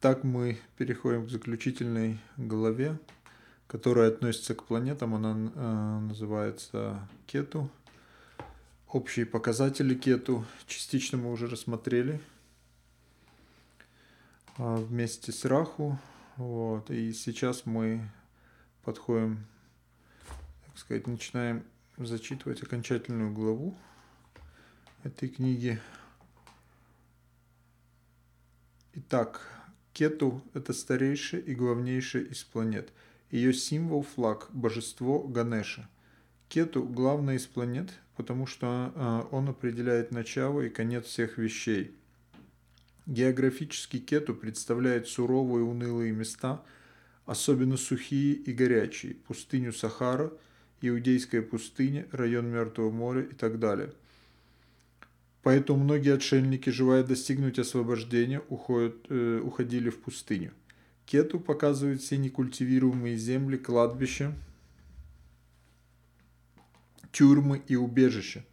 Так мы переходим к заключительной главе, которая относится к планетам. Она э, называется Кету. Общие показатели Кету частично мы уже рассмотрели э, вместе с Раху. Вот. И сейчас мы подходим, так сказать, начинаем зачитывать окончательную главу этой книги. Итак, Кету – это старейшая и главнейшая из планет. Ее символ – флаг, божество Ганеша. Кету – главная из планет, потому что а, он определяет начало и конец всех вещей. Географически Кету представляет суровые унылые места, особенно сухие и горячие, пустыню Сахара, Иудейская пустыня, район Мертвого моря и так далее – Поэтому многие отшельники, желая достигнуть освобождения, уходят, э, уходили в пустыню. Кету показывает все некультивируемые земли, кладбища, тюрьмы и убежища.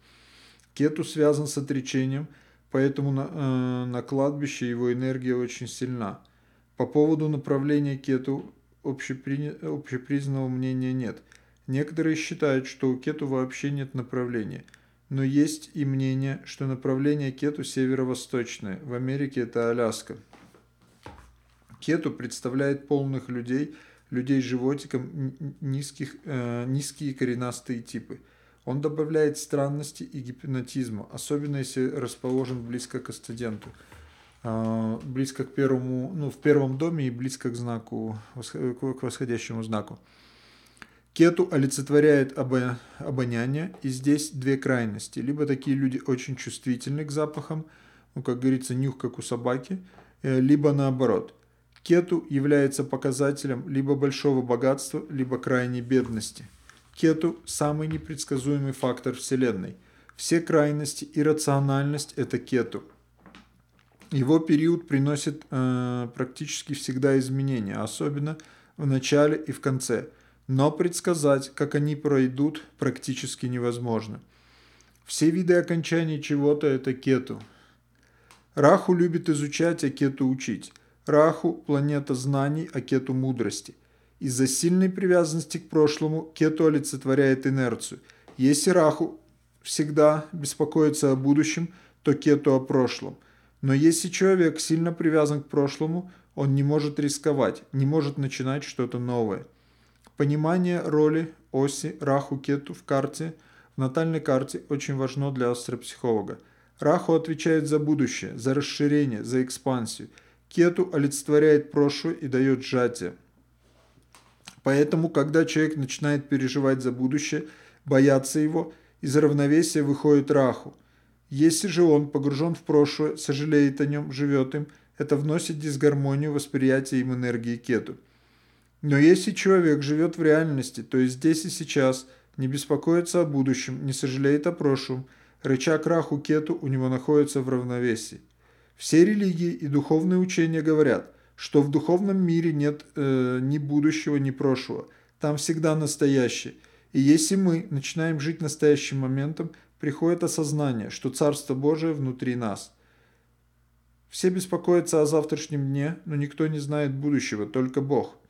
Кету связан с отречением, поэтому на, э, на кладбище его энергия очень сильна. По поводу направления кету общепри... общепризнанного мнения нет. Некоторые считают, что у кету вообще нет направления – но есть и мнение, что направление Кету северо-восточное. В Америке это Аляска. Кету представляет полных людей, людей с животиком, низких, э, низкие коренастые типы. Он добавляет странности и гипнотизма, особенно если расположен близко к астуденту, э, близко к первому, ну, в первом доме и близко к знаку, к восходящему знаку. Кету олицетворяет обоняние, и здесь две крайности. Либо такие люди очень чувствительны к запахам, ну, как говорится, нюх, как у собаки, э, либо наоборот. Кету является показателем либо большого богатства, либо крайней бедности. Кету – самый непредсказуемый фактор Вселенной. Все крайности и рациональность – это кету. Его период приносит э, практически всегда изменения, особенно в начале и в конце – но предсказать, как они пройдут, практически невозможно. Все виды окончаний чего-то – это кету. Раху любит изучать, а кету учить. Раху – планета знаний, а кету – мудрости. Из-за сильной привязанности к прошлому кету олицетворяет инерцию. Если Раху всегда беспокоится о будущем, то кету о прошлом. Но если человек сильно привязан к прошлому, он не может рисковать, не может начинать что-то новое – Понимание роли оси Раху-Кету в карте, в натальной карте очень важно для астропсихолога. Раху отвечает за будущее, за расширение, за экспансию. Кету олицетворяет прошлое и дает сжатие. Поэтому, когда человек начинает переживать за будущее, бояться его, из равновесия выходит Раху. Если же он погружен в прошлое, сожалеет о нем, живет им, это вносит дисгармонию восприятия им энергии Кету. Но если человек живет в реальности, то есть здесь и сейчас, не беспокоится о будущем, не сожалеет о прошлом, рычаг раху кету у него находится в равновесии. Все религии и духовные учения говорят, что в духовном мире нет э, ни будущего, ни прошлого. Там всегда настоящее. И если мы начинаем жить настоящим моментом, приходит осознание, что Царство Божие внутри нас. Все беспокоятся о завтрашнем дне, но никто не знает будущего, только Бог –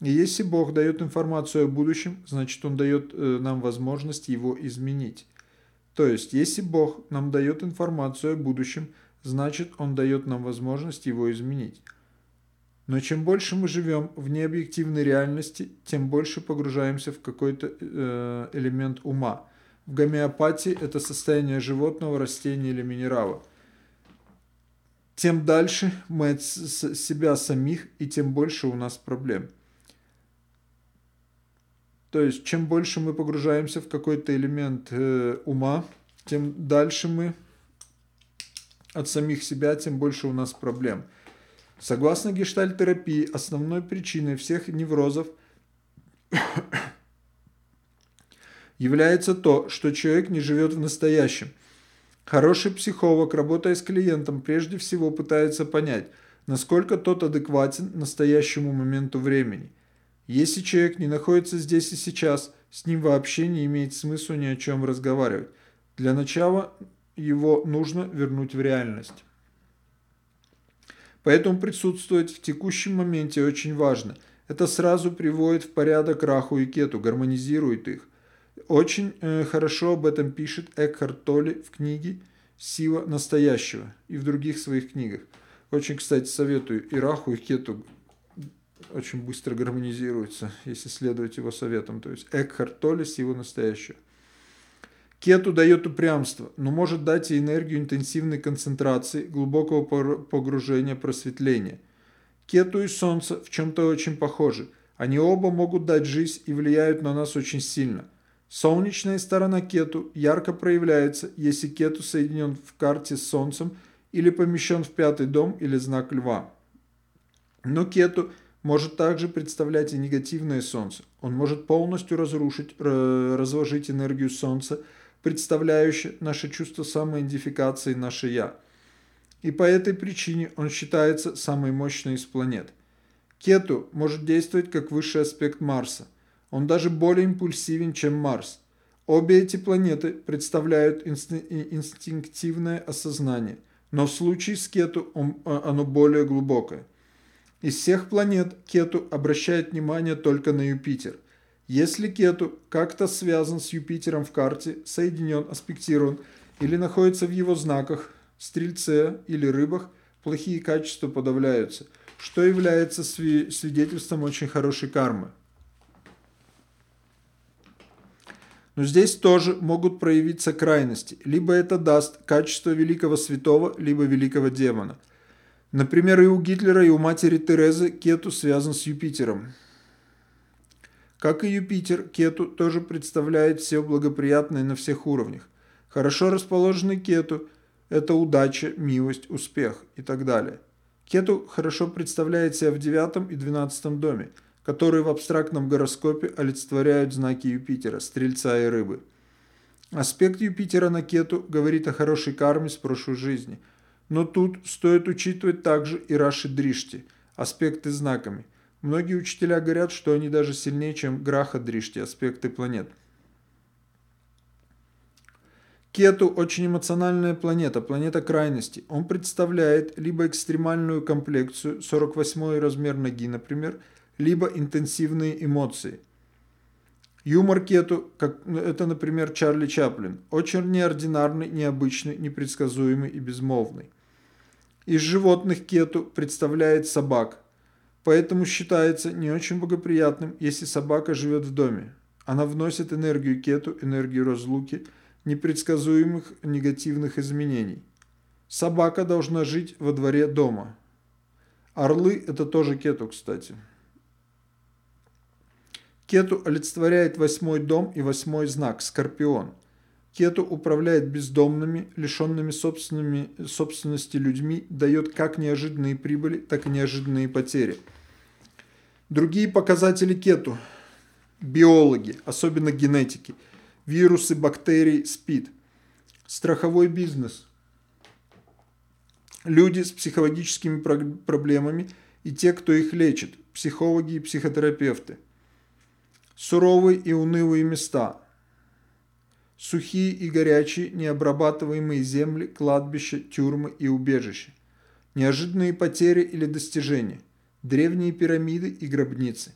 и если Бог дает информацию о будущем, значит Он дает э, нам возможность его изменить. То есть, если Бог нам дает информацию о будущем, значит Он дает нам возможность его изменить. Но чем больше мы живем в необъективной реальности, тем больше погружаемся в какой-то э, элемент ума. В гомеопатии это состояние животного, растения или минерала. Тем дальше мы от себя самих, и тем больше у нас проблем. То есть, чем больше мы погружаемся в какой-то элемент э, ума, тем дальше мы от самих себя, тем больше у нас проблем. Согласно гештальтерапии, основной причиной всех неврозов является то, что человек не живет в настоящем. Хороший психолог, работая с клиентом, прежде всего пытается понять, насколько тот адекватен настоящему моменту времени – если человек не находится здесь и сейчас, с ним вообще не имеет смысла ни о чем разговаривать. Для начала его нужно вернуть в реальность. Поэтому присутствовать в текущем моменте очень важно. Это сразу приводит в порядок Раху и Кету, гармонизирует их. Очень э, хорошо об этом пишет Экхарт Толли в книге «Сила настоящего» и в других своих книгах. Очень, кстати, советую и Раху, и Кету очень быстро гармонизируются, если следовать его советам. То есть Экхарт Толли «Сила настоящего». Кету дает упрямство, но может дать и энергию интенсивной концентрации, глубокого погружения, просветления. Кету и Солнце в чем-то очень похожи. Они оба могут дать жизнь и влияют на нас очень сильно. Солнечная сторона Кету ярко проявляется, если Кету соединен в карте с Солнцем или помещен в пятый дом или знак Льва. Но Кету может также представлять и негативное Солнце. Он может полностью разрушить, разложить энергию Солнца – представляющий наше чувство самоидентификации, наше «я». И по этой причине он считается самой мощной из планет. Кету может действовать как высший аспект Марса. Он даже более импульсивен, чем Марс. Обе эти планеты представляют инстинктивное осознание, но в случае с Кету а, оно более глубокое. Из всех планет Кету обращает внимание только на Юпитер – если Кету как-то связан с Юпитером в карте, соединен, аспектирован или находится в его знаках, стрельце или рыбах, плохие качества подавляются, что является свидетельством очень хорошей кармы. Но здесь тоже могут проявиться крайности. Либо это даст качество великого святого, либо великого демона. Например, и у Гитлера, и у матери Терезы Кету связан с Юпитером. Как и Юпитер, Кету тоже представляет все благоприятное на всех уровнях. Хорошо расположенный Кету – это удача, милость, успех и так далее. Кету хорошо представляет себя в девятом и двенадцатом доме, которые в абстрактном гороскопе олицетворяют знаки Юпитера, Стрельца и Рыбы. Аспект Юпитера на Кету говорит о хорошей карме с прошлой жизни. Но тут стоит учитывать также и Раши Дришти, аспекты знаками – Многие учителя говорят, что они даже сильнее, чем Граха Дришти, аспекты планет. Кету – очень эмоциональная планета, планета крайности. Он представляет либо экстремальную комплекцию, 48 размер ноги, например, либо интенсивные эмоции. Юмор Кету, это, например, Чарли Чаплин, очень неординарный, необычный, непредсказуемый и безмолвный. Из животных Кету представляет собак – Поэтому считается не очень благоприятным, если собака живет в доме. Она вносит энергию кету, энергию разлуки, непредсказуемых негативных изменений. Собака должна жить во дворе дома. Орлы – это тоже кету, кстати. Кету олицетворяет восьмой дом и восьмой знак – Скорпион. Кету управляет бездомными, лишенными собственными, собственности людьми, дает как неожиданные прибыли, так и неожиданные потери. Другие показатели кету. Биологи, особенно генетики. Вирусы, бактерии, СПИД. Страховой бизнес. Люди с психологическими проблемами и те, кто их лечит. Психологи и психотерапевты. Суровые и унылые места – сухие и горячие, необрабатываемые земли, кладбища, тюрьмы и убежища, неожиданные потери или достижения, древние пирамиды и гробницы.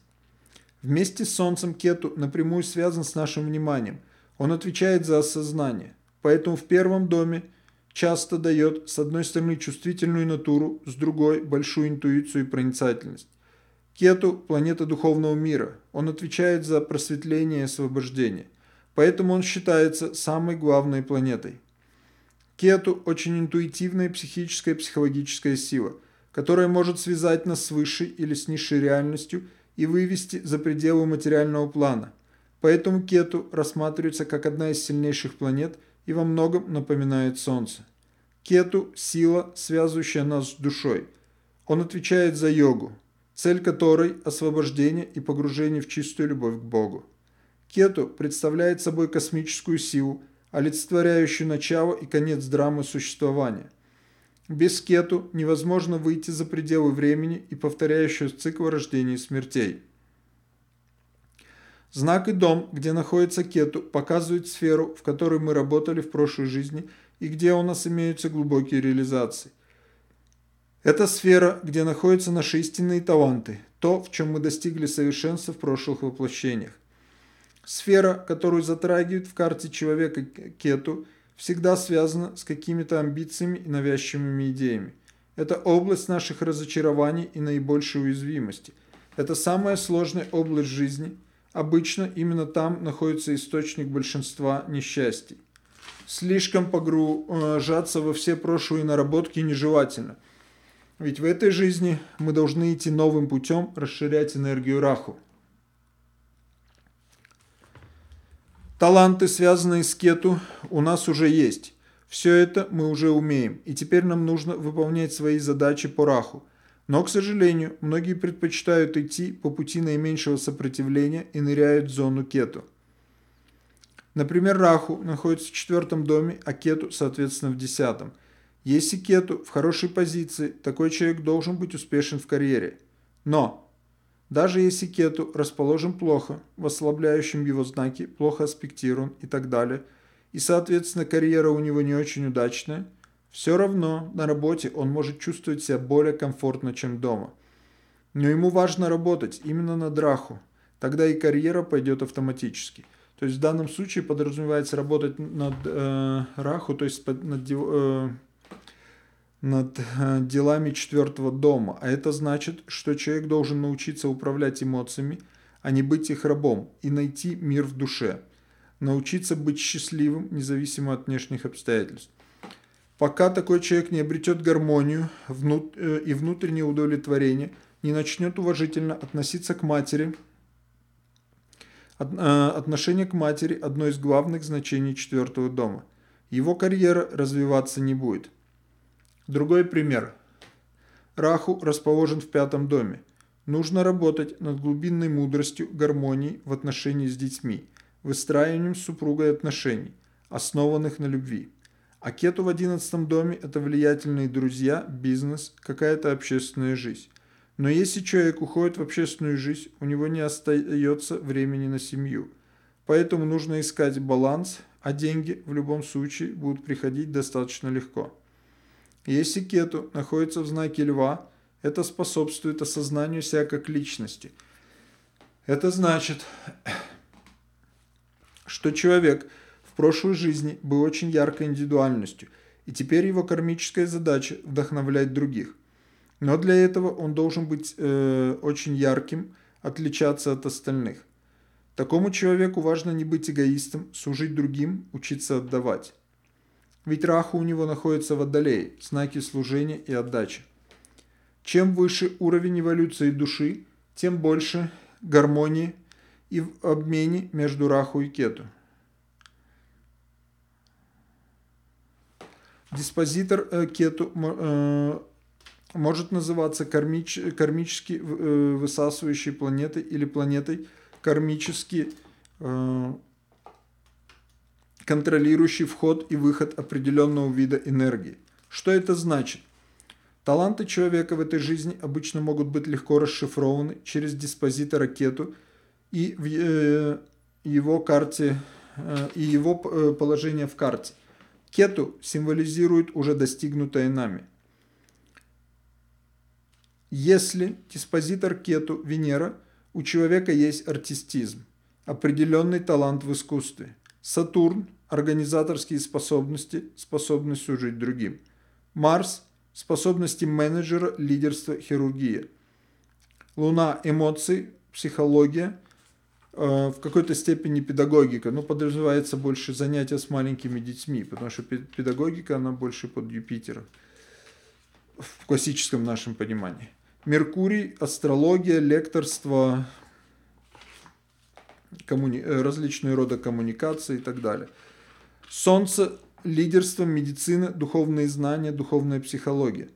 Вместе с Солнцем Кету напрямую связан с нашим вниманием. Он отвечает за осознание. Поэтому в первом доме часто дает с одной стороны чувствительную натуру, с другой – большую интуицию и проницательность. Кету – планета духовного мира. Он отвечает за просветление и освобождение. Поэтому он считается самой главной планетой. Кету – очень интуитивная психическая и психологическая сила, которая может связать нас с высшей или с низшей реальностью и вывести за пределы материального плана. Поэтому Кету рассматривается как одна из сильнейших планет и во многом напоминает Солнце. Кету – сила, связывающая нас с душой. Он отвечает за йогу, цель которой – освобождение и погружение в чистую любовь к Богу. Кету представляет собой космическую силу, олицетворяющую начало и конец драмы существования. Без Кету невозможно выйти за пределы времени и повторяющего цикл рождения и смертей. Знак и дом, где находится Кету, показывает сферу, в которой мы работали в прошлой жизни и где у нас имеются глубокие реализации. Это сфера, где находятся наши истинные таланты, то, в чем мы достигли совершенства в прошлых воплощениях. Сфера, которую затрагивает в карте человека кету, всегда связана с какими-то амбициями и навязчивыми идеями. Это область наших разочарований и наибольшей уязвимости. Это самая сложная область жизни. Обычно именно там находится источник большинства несчастий. Слишком погружаться во все прошлые наработки нежелательно. Ведь в этой жизни мы должны идти новым путем, расширять энергию Раху. Таланты, связанные с кету, у нас уже есть. Все это мы уже умеем, и теперь нам нужно выполнять свои задачи по раху. Но, к сожалению, многие предпочитают идти по пути наименьшего сопротивления и ныряют в зону кету. Например, раху находится в четвертом доме, а кету, соответственно, в десятом. Если кету в хорошей позиции, такой человек должен быть успешен в карьере. Но даже если кету расположен плохо, в ослабляющем его знаке, плохо аспектирован и так далее, и, соответственно, карьера у него не очень удачная, все равно на работе он может чувствовать себя более комфортно, чем дома. Но ему важно работать именно на драху, тогда и карьера пойдет автоматически. То есть в данном случае подразумевается работать над э, раху, то есть над, э, над э, делами четвертого дома. А это значит, что человек должен научиться управлять эмоциями, а не быть их рабом, и найти мир в душе. Научиться быть счастливым, независимо от внешних обстоятельств. Пока такой человек не обретет гармонию. Э, и внутреннее удовлетворение, не начнет уважительно относиться к матери. Э, отношение к матери – одно из главных значений четвертого дома. Его карьера развиваться не будет. Другой пример. Раху расположен в пятом доме. Нужно работать над глубинной мудростью, гармонией в отношении с детьми, выстраиванием с супругой отношений, основанных на любви. А кету в одиннадцатом доме – это влиятельные друзья, бизнес, какая-то общественная жизнь. Но если человек уходит в общественную жизнь, у него не остается времени на семью. Поэтому нужно искать баланс, а деньги в любом случае будут приходить достаточно легко. Если кету находится в знаке льва, это способствует осознанию себя как личности. Это значит, что человек в прошлой жизни был очень яркой индивидуальностью, и теперь его кармическая задача – вдохновлять других. Но для этого он должен быть э, очень ярким, отличаться от остальных. Такому человеку важно не быть эгоистом, служить другим, учиться отдавать. Ведь Раху у него находится в Водолее, знаки служения и отдачи. Чем выше уровень эволюции души, тем больше гармонии и в обмене между Раху и Кету. Диспозитор э, Кету э, может называться кармич, кармически э, высасывающей планетой или планетой кармически контролирующий вход и выход определенного вида энергии. Что это значит? Таланты человека в этой жизни обычно могут быть легко расшифрованы через диспозитор ракету и в э, его карте э, и его э, положение в карте. Кету символизирует уже достигнутое нами. Если диспозитор кету Венера, у человека есть артистизм, определенный талант в искусстве. Сатурн организаторские способности, способность служить другим. Марс – способности менеджера, лидерство, хирургия. Луна – эмоции, психология, э, в какой-то степени педагогика. Ну, подразумевается больше занятия с маленькими детьми, потому что педагогика, она больше под Юпитера в классическом нашем понимании. Меркурий, астрология, лекторство, коммуни... различные рода коммуникации и так далее – Солнце – лидерство, медицина, духовные знания, духовная психология.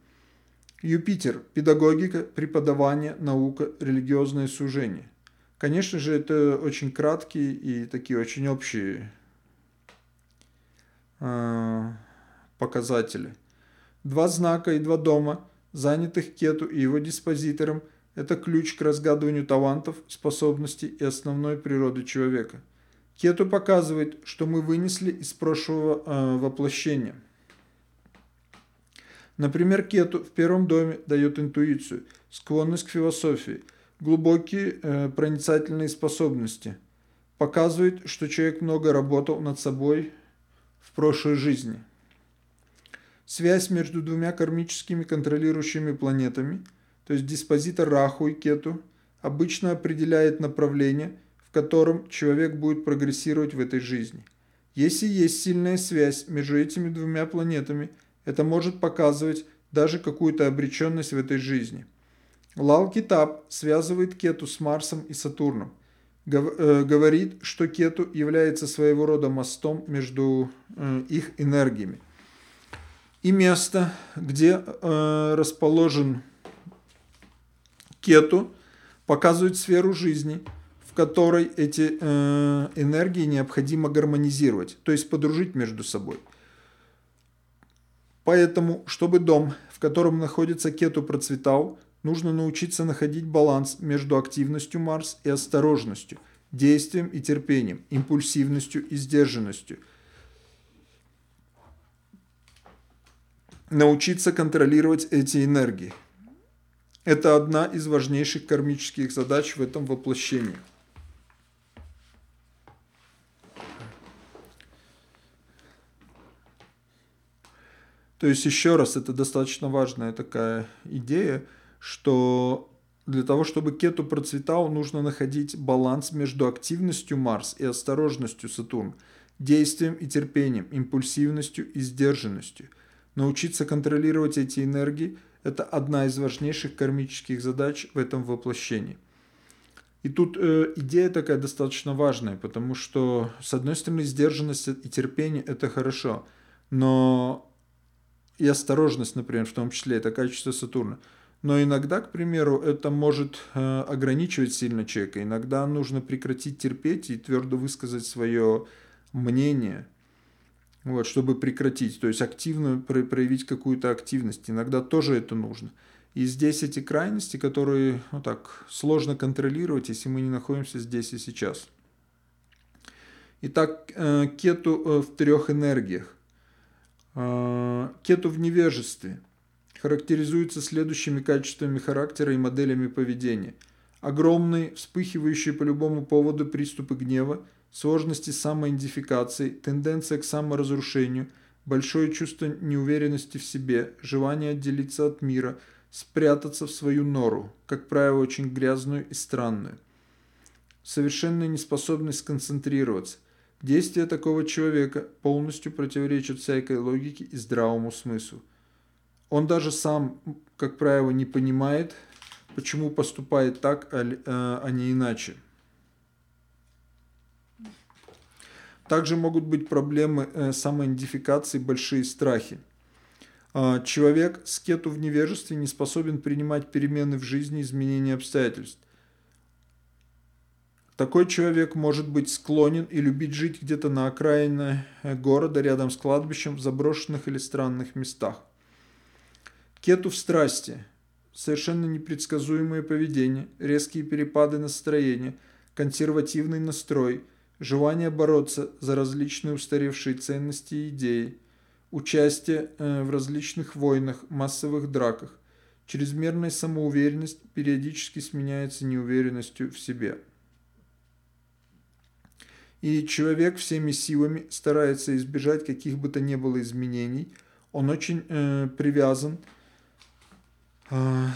Юпитер – педагогика, преподавание, наука, религиозное служение. Конечно же, это очень краткие и такие очень общие э, показатели. Два знака и два дома, занятых кету и его диспозитором – это ключ к разгадыванию талантов, способностей и основной природы человека – Кету показывает, что мы вынесли из прошлого э, воплощения. Например, кету в первом доме дает интуицию, склонность к философии, глубокие э, проницательные способности. Показывает, что человек много работал над собой в прошлой жизни. Связь между двумя кармическими контролирующими планетами, то есть диспозитор Раху и Кету, обычно определяет направление, в котором человек будет прогрессировать в этой жизни. Если есть сильная связь между этими двумя планетами – это может показывать даже какую-то обреченность в этой жизни. Лал Китаб связывает Кету с Марсом и Сатурном. Э, говорит, что Кету является своего рода мостом между э, их энергиями. И место, где э, расположен Кету, показывает сферу жизни, которой эти энергии необходимо гармонизировать, то есть подружить между собой – Поэтому, чтобы дом, в котором находится кету, процветал, нужно научиться находить баланс между активностью Марс и осторожностью, действием и терпением, импульсивностью и сдержанностью. Научиться контролировать эти энергии. Это одна из важнейших кармических задач в этом воплощении. То есть, еще раз, это достаточно важная такая идея, что для того, чтобы кету процветал, нужно находить баланс между активностью Марс и осторожностью Сатурн, действием и терпением, импульсивностью и сдержанностью. Научиться контролировать эти энергии – это одна из важнейших кармических задач в этом воплощении. И тут э, идея такая достаточно важная, потому что, с одной стороны, сдержанность и терпение – это хорошо, но и осторожность, например, в том числе, это качество Сатурна. Но иногда, к примеру, это может э, ограничивать сильно человека. Иногда нужно прекратить терпеть и твердо высказать свое мнение, вот, чтобы прекратить. То есть активно проявить какую-то активность. Иногда тоже это нужно. И здесь эти крайности, которые ну, так, сложно контролировать, если мы не находимся здесь и сейчас. Итак, э, кету э, в трех энергиях. А, кету в невежестве характеризуется следующими качествами характера и моделями поведения. Огромные, вспыхивающие по любому поводу приступы гнева, сложности самоидентификации, тенденция к саморазрушению, большое чувство неуверенности в себе, желание отделиться от мира, спрятаться в свою нору, как правило, очень грязную и странную. Совершенная неспособность сконцентрироваться, Действия такого человека полностью противоречат всякой логике и здравому смыслу. Он даже сам, как правило, не понимает, почему поступает так, а, а не иначе. Также могут быть проблемы э, самоидентификации, большие страхи. А, человек с кету в невежестве не способен принимать перемены в жизни, изменения обстоятельств. Такой человек может быть склонен и любить жить где-то на окраине э, города, рядом с кладбищем, в заброшенных или странных местах. Кету в страсти. Совершенно непредсказуемое поведение, резкие перепады настроения, консервативный настрой, желание бороться за различные устаревшие ценности и идеи, участие э, в различных войнах, массовых драках, чрезмерная самоуверенность периодически сменяется неуверенностью в себе и человек всеми силами старается избежать каких бы то ни было изменений. Он очень э, привязан э,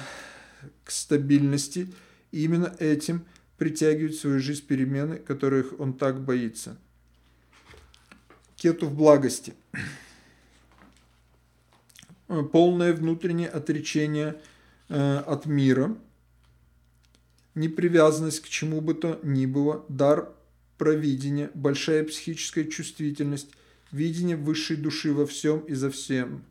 к стабильности, и именно этим притягивает в свою жизнь перемены, которых он так боится. Кету в благости. Полное внутреннее отречение э, от мира, непривязанность к чему бы то ни было, дар провидение, большая психическая чувствительность, видение высшей души во всем и за всем,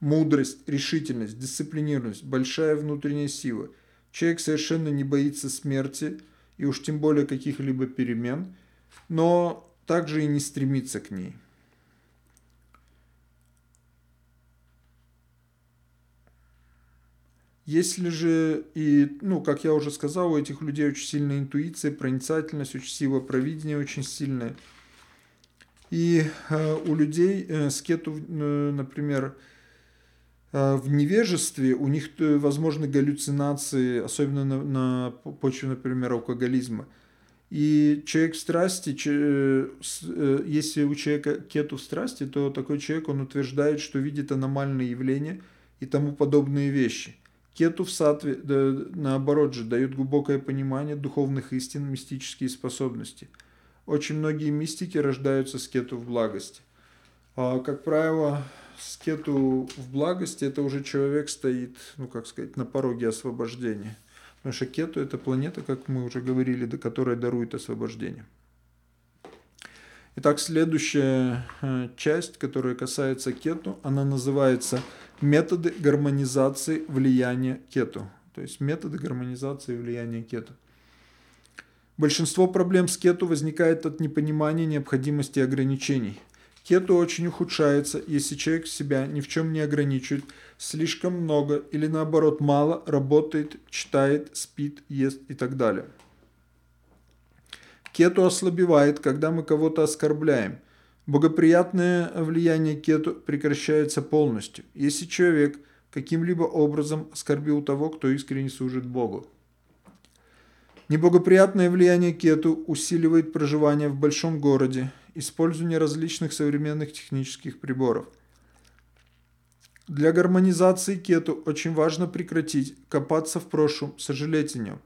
мудрость, решительность, дисциплинированность, большая внутренняя сила. Человек совершенно не боится смерти и уж тем более каких-либо перемен, но также и не стремится к ней. Если же, и, ну, как я уже сказал, у этих людей очень сильная интуиция, проницательность, очень сила провидения очень сильная. И э, у людей э, с кету, э, например, А в невежестве у них э, возможны галлюцинации, особенно на, на почве, например, алкоголизма. И человек в страсти, э, э, если у человека кету в страсти, то такой человек, он утверждает, что видит аномальные явления и тому подобные вещи. Кету в сатве, наоборот же, дает глубокое понимание духовных истин, мистические способности. Очень многие мистики рождаются с кету в благости. А, как правило, с кету в благости это уже человек стоит, ну как сказать, на пороге освобождения. Потому что кету это планета, как мы уже говорили, до которой дарует освобождение. Итак, следующая э, часть, которая касается кету, она называется методы гармонизации влияния кету. То есть методы гармонизации влияния кету. Большинство проблем с кету возникает от непонимания необходимости ограничений. Кету очень ухудшается, если человек себя ни в чем не ограничивает, слишком много или наоборот мало работает, читает, спит, ест и так далее. Кету ослабевает, когда мы кого-то оскорбляем – Благоприятное влияние кету прекращается полностью, если человек каким-либо образом оскорбил того, кто искренне служит Богу. Неблагоприятное влияние кету усиливает проживание в большом городе, использование различных современных технических приборов. Для гармонизации кету очень важно прекратить копаться в прошлом, сожалеть о нем.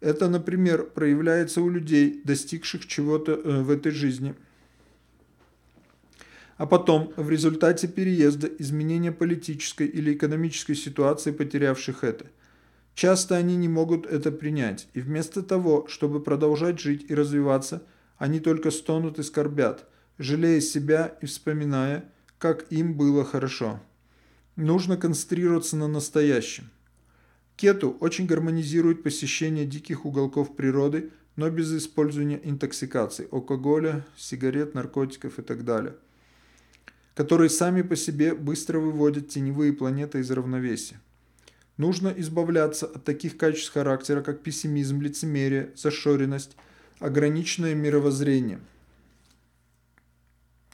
Это, например, проявляется у людей, достигших чего-то э, в этой жизни – а потом, в результате переезда, изменения политической или экономической ситуации потерявших это. Часто они не могут это принять, и вместо того, чтобы продолжать жить и развиваться, они только стонут и скорбят, жалея себя и вспоминая, как им было хорошо. Нужно концентрироваться на настоящем. Кету очень гармонизирует посещение диких уголков природы, но без использования интоксикаций, алкоголя, сигарет, наркотиков и так далее которые сами по себе быстро выводят теневые планеты из равновесия. Нужно избавляться от таких качеств характера, как пессимизм, лицемерие, зашоренность, ограниченное мировоззрение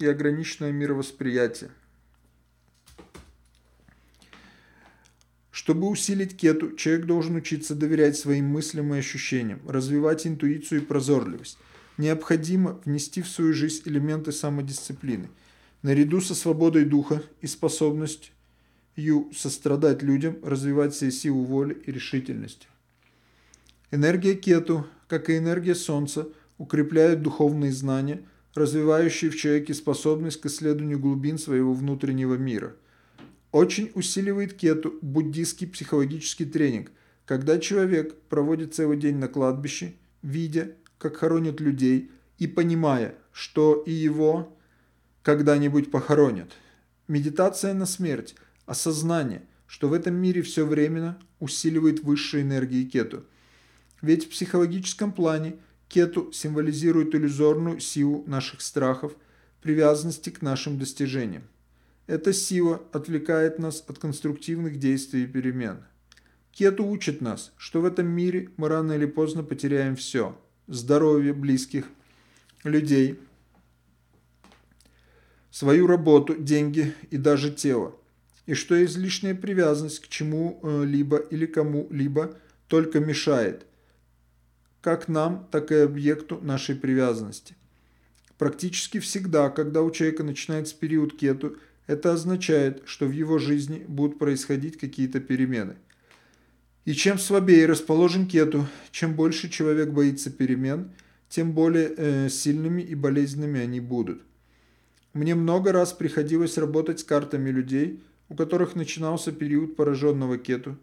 и ограниченное мировосприятие. Чтобы усилить кету, человек должен учиться доверять своим мыслям и ощущениям, развивать интуицию и прозорливость. Необходимо внести в свою жизнь элементы самодисциплины – наряду со свободой духа и способностью сострадать людям, развивать себе силу воли и решительности. Энергия кету, как и энергия солнца, укрепляет духовные знания, развивающие в человеке способность к исследованию глубин своего внутреннего мира. Очень усиливает кету буддийский психологический тренинг, когда человек проводит целый день на кладбище, видя, как хоронят людей, и понимая, что и его, когда-нибудь похоронят. Медитация на смерть, осознание, что в этом мире все временно, усиливает высшие энергии кету. Ведь в психологическом плане кету символизирует иллюзорную силу наших страхов, привязанности к нашим достижениям. Эта сила отвлекает нас от конструктивных действий и перемен. Кету учит нас, что в этом мире мы рано или поздно потеряем все – здоровье близких, людей – свою работу, деньги и даже тело. И что излишняя привязанность к чему-либо или кому-либо только мешает, как нам, так и объекту нашей привязанности. Практически всегда, когда у человека начинается период кету, это означает, что в его жизни будут происходить какие-то перемены. И чем слабее расположен кету, чем больше человек боится перемен, тем более э, сильными и болезненными они будут. Мне много раз приходилось работать с картами людей, у которых начинался период пораженного кету.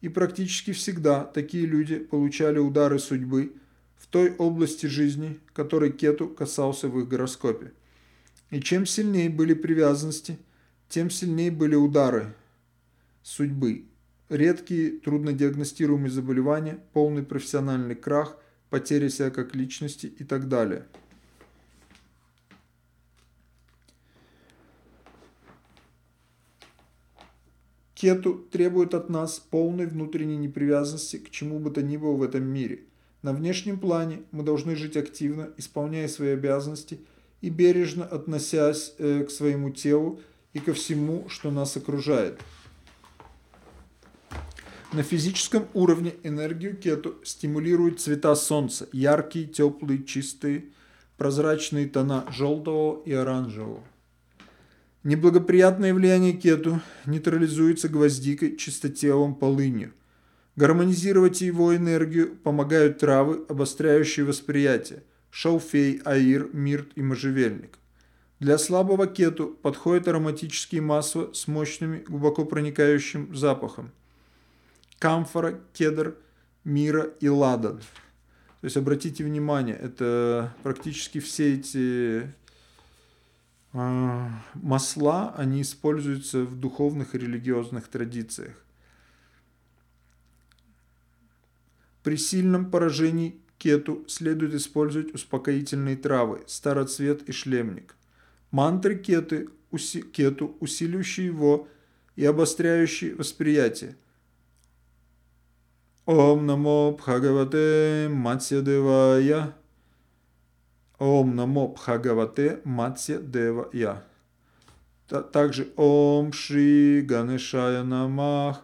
И практически всегда такие люди получали удары судьбы в той области жизни, которой кету касался в их гороскопе. И чем сильнее были привязанности, тем сильнее были удары судьбы. Редкие, труднодиагностируемые заболевания, полный профессиональный крах, потеря себя как личности и так далее – Кету требует от нас полной внутренней непривязанности к чему бы то ни было в этом мире. На внешнем плане мы должны жить активно, исполняя свои обязанности и бережно относясь э, к своему телу и ко всему, что нас окружает. На физическом уровне энергию кету стимулируют цвета солнца. Яркие, теплые, чистые, прозрачные тона желтого и оранжевого. Неблагоприятное влияние кету нейтрализуется гвоздикой, чистотелом, полынью. Гармонизировать его энергию помогают травы, обостряющие восприятие – шалфей, аир, мирт и можжевельник. Для слабого кету подходят ароматические масла с мощным, глубоко проникающим запахом – камфора, кедр, мира и ладан. То есть обратите внимание, это практически все эти масла, они используются в духовных и религиозных традициях. При сильном поражении кету следует использовать успокоительные травы, староцвет и шлемник. Мантры кеты, уси, кету, усиливающие его и обостряющие восприятие – Ом намо Бхагавате Матсya Девая. Ом намо Бхагавате Матсya Девая. Также Ом Шри Ганешая Намах.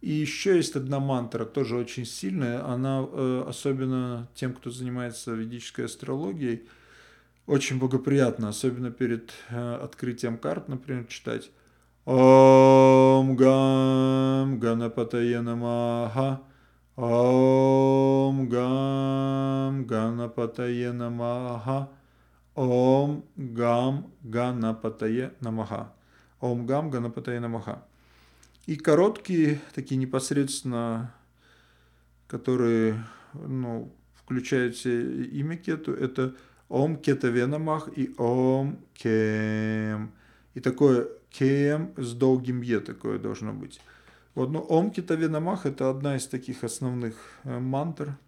И еще есть одна мантра, тоже очень сильная. Она, э, особенно тем, кто занимается ведической астрологией, очень благоприятна, особенно перед э, открытием карт, например, читать. Ом Гам Ганапатая Намаха. Ом Гам Ганапатае Намаха. Ом Гам Ганапатае Намаха. Ом Гам Ганапатае Намаха. И короткие, такие непосредственно, которые ну, включают все имя кету, это Ом Кетаве Намах и Ом Кем. И такое Кем с долгим Е такое должно быть. Вот, ну, Ом Китавинамах – это одна из таких основных э, мантр.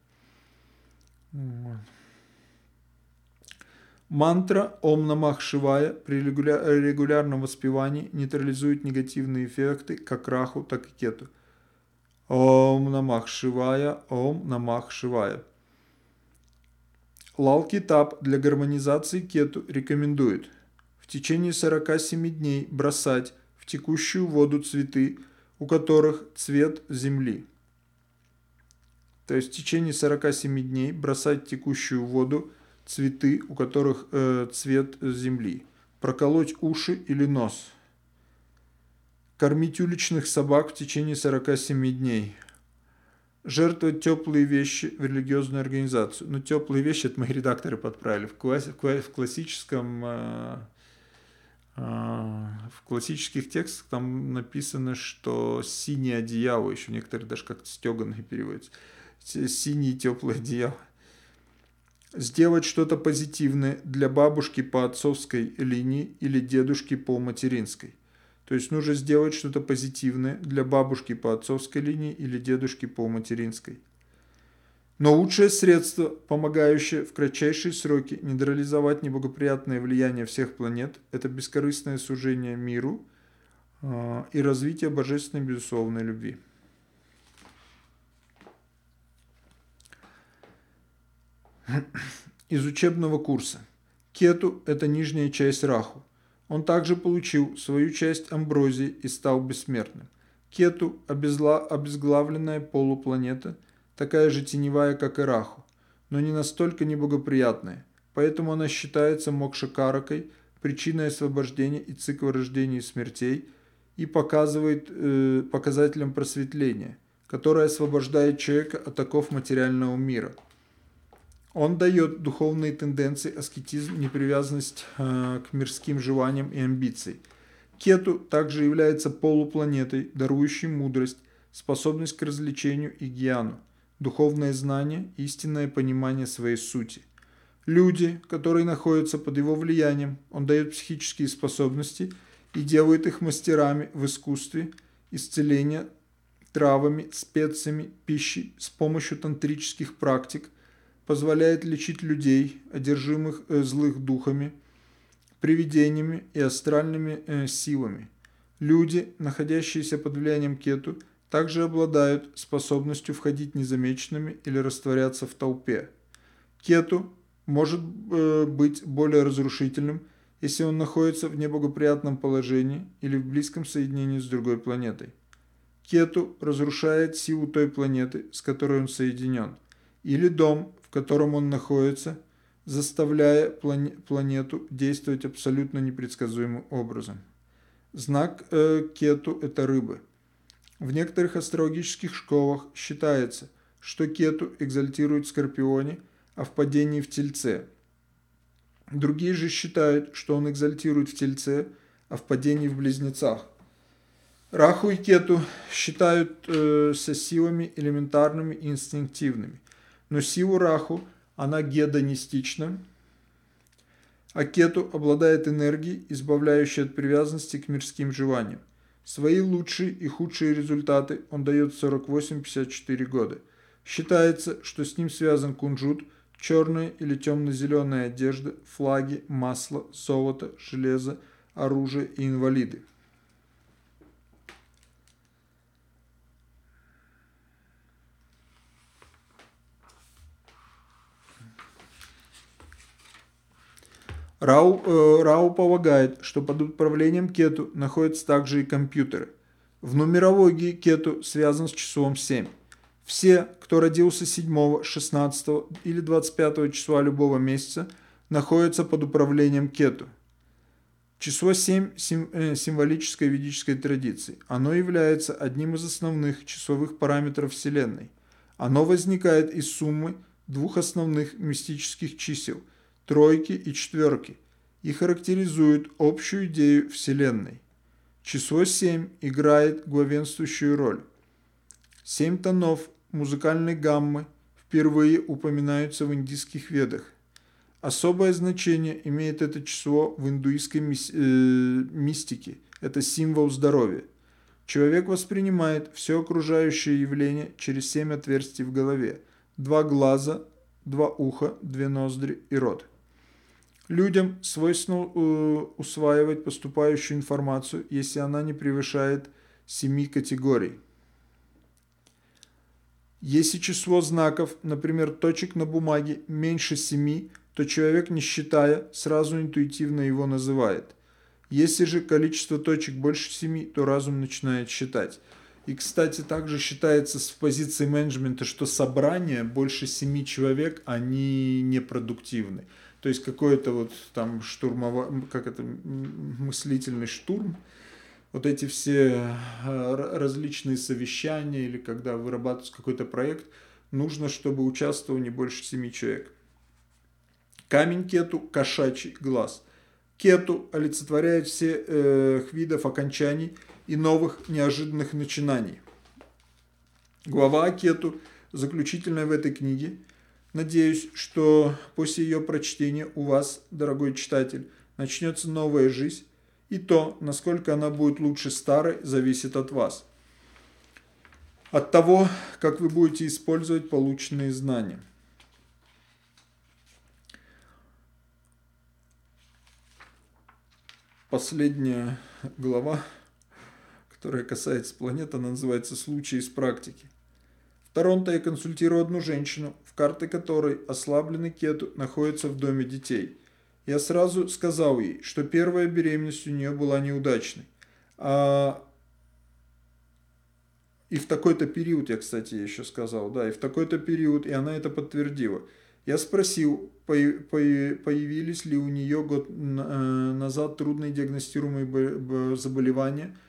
Мантра Ом Намах Шивая при регулярном воспевании нейтрализует негативные эффекты как раху, так и кету. Ом Намах Шивая, Ом Намах Шивая. Лал Китаб для гармонизации кету рекомендует в течение 47 дней бросать в текущую воду цветы, у которых цвет земли. То есть в течение 47 дней бросать текущую воду цветы, у которых э, цвет земли. Проколоть уши или нос. Кормить уличных собак в течение 47 дней. Жертвовать теплые вещи в религиозную организацию. Ну, теплые вещи, это мои редакторы подправили. В, класс, в классическом э, в классических текстах там написано, что синее одеяло, еще некоторые даже как-то стеганые переводятся, синие теплые одеяло. Сделать что-то позитивное для бабушки по отцовской линии или дедушки по материнской. То есть нужно сделать что-то позитивное для бабушки по отцовской линии или дедушки по материнской. Но лучшее средство, помогающее в кратчайшие сроки нейтрализовать неблагоприятное влияние всех планет, это бескорыстное служение миру э, и развитие божественной безусловной любви. Из учебного курса. Кету – это нижняя часть Раху. Он также получил свою часть амброзии и стал бессмертным. Кету – обезглавленная полупланета – такая же теневая, как и Раху, но не настолько неблагоприятная, поэтому она считается мокшакаракой, причиной освобождения и цикла рождения и смертей, и показывает э, показателем просветления, которое освобождает человека от оков материального мира. Он дает духовные тенденции, аскетизм, непривязанность э, к мирским желаниям и амбициям. Кету также является полупланетой, дарующей мудрость, способность к развлечению и гьяну духовное знание, истинное понимание своей сути. Люди, которые находятся под его влиянием, он дает психические способности и делает их мастерами в искусстве исцеления травами, специями, пищей с помощью тантрических практик, позволяет лечить людей, одержимых э, злых духами, привидениями и астральными э, силами. Люди, находящиеся под влиянием кету, также обладают способностью входить незамеченными или растворяться в толпе. Кету может э, быть более разрушительным, если он находится в неблагоприятном положении или в близком соединении с другой планетой. кету разрушает силу той планеты, с которой он соединен, или дом, в котором он находится, заставляя планету действовать абсолютно непредсказуемым образом. Знак э, кету – это рыбы. В некоторых астрологических школах считается, что кету экзальтирует в Скорпионе, а в падении в Тельце. Другие же считают, что он экзальтирует в Тельце, а в падении в Близнецах. Раху и Кету считают э, со силами элементарными и инстинктивными. Но силу Раху, она гедонистична, а Кету обладает энергией, избавляющей от привязанности к мирским желаниям. Свои лучшие и худшие результаты он дает в 48-54 года. Считается, что с ним связан кунжут, черная или темно-зеленая одежда, флаги, масло, золото, железо, оружие и инвалиды. Рау, э, Рау полагает, что под управлением кету находятся также и компьютеры. В нумерологии кету связан с числом 7. Все, кто родился 7, 16 или 25 числа любого месяца, находятся под управлением кету. Число 7 сим, э, символической ведической традиции. Оно является одним из основных числовых параметров Вселенной. Оно возникает из суммы двух основных мистических чисел – тройки и четверки и характеризуют общую идею Вселенной. Число 7 играет главенствующую роль. Семь тонов музыкальной гаммы впервые упоминаются в индийских ведах. Особое значение имеет это число в индуистской э, мистике. Это символ здоровья. Человек воспринимает все окружающее явление через семь отверстий в голове. Два глаза, два уха, две ноздри и рот. Людям свойственно э, усваивать поступающую информацию, если она не превышает семи категорий. Если число знаков, например, точек на бумаге, меньше семи, то человек, не считая, сразу интуитивно его называет. Если же количество точек больше семи, то разум начинает считать. И, кстати, также считается с позиции менеджмента, что собрания больше семи человек, они непродуктивны. То есть какой-то вот там штурмовой, как это, мыслительный штурм, вот эти все а, различные совещания или когда вырабатывается какой-то проект, нужно, чтобы участвовало не больше семи человек. Камень кету – кошачий глаз. Кету олицетворяет всех э, видов окончаний и новых неожиданных начинаний. Глава кету, заключительная в этой книге, Надеюсь, что после ее прочтения у вас, дорогой читатель, начнется новая жизнь, и то, насколько она будет лучше старой, зависит от вас. От того, как вы будете использовать полученные знания. Последняя глава, которая касается планеты, она называется «Случаи из практики». В Торонто я консультирую одну женщину, карты которой ослабленный кету находится в доме детей. Я сразу сказал ей, что первая беременность у нее была неудачной. А... И в такой-то период, я, кстати, еще сказал, да, и в такой-то период, и она это подтвердила. Я спросил, появились ли у нее год э, назад трудные диагностируемые заболевания –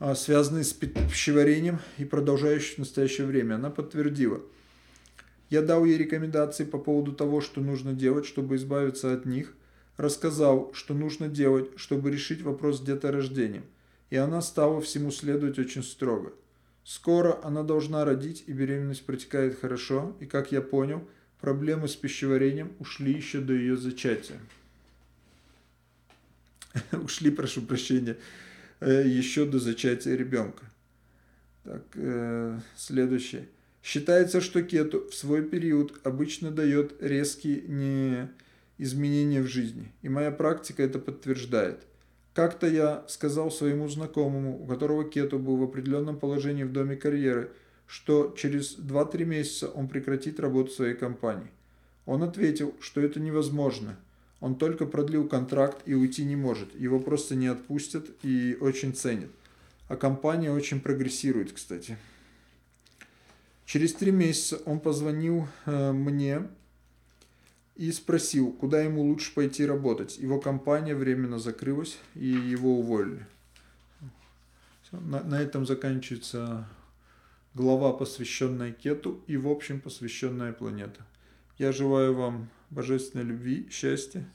а, связанные с пищеварением и продолжающие в настоящее время. Она подтвердила. Я дал ей рекомендации по поводу того, что нужно делать, чтобы избавиться от них, рассказал, что нужно делать, чтобы решить вопрос с деторождением, и она стала всему следовать очень строго. Скоро она должна родить, и беременность протекает хорошо, и, как я понял, проблемы с пищеварением ушли еще до ее зачатия. Ушли, прошу прощения. Э, еще до зачатия ребенка. Так, э, следующее. Считается, что кету в свой период обычно дает резкие не изменения в жизни, и моя практика это подтверждает. Как-то я сказал своему знакомому, у которого кету был в определенном положении в доме карьеры, что через 2-3 месяца он прекратит работу своей компании. Он ответил, что это невозможно – он только продлил контракт и уйти не может. Его просто не отпустят и очень ценят. А компания очень прогрессирует, кстати. Через три месяца он позвонил э, мне и спросил, куда ему лучше пойти работать. Его компания временно закрылась, и его уволили. На, на этом заканчивается глава, посвященная Кету, и в общем посвященная планета. Я желаю вам божественной любви, счастья,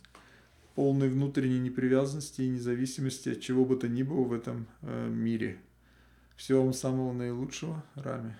полной внутренней непривязанности и независимости от чего бы то ни было в этом э, мире. Всего вам самого наилучшего, Рами.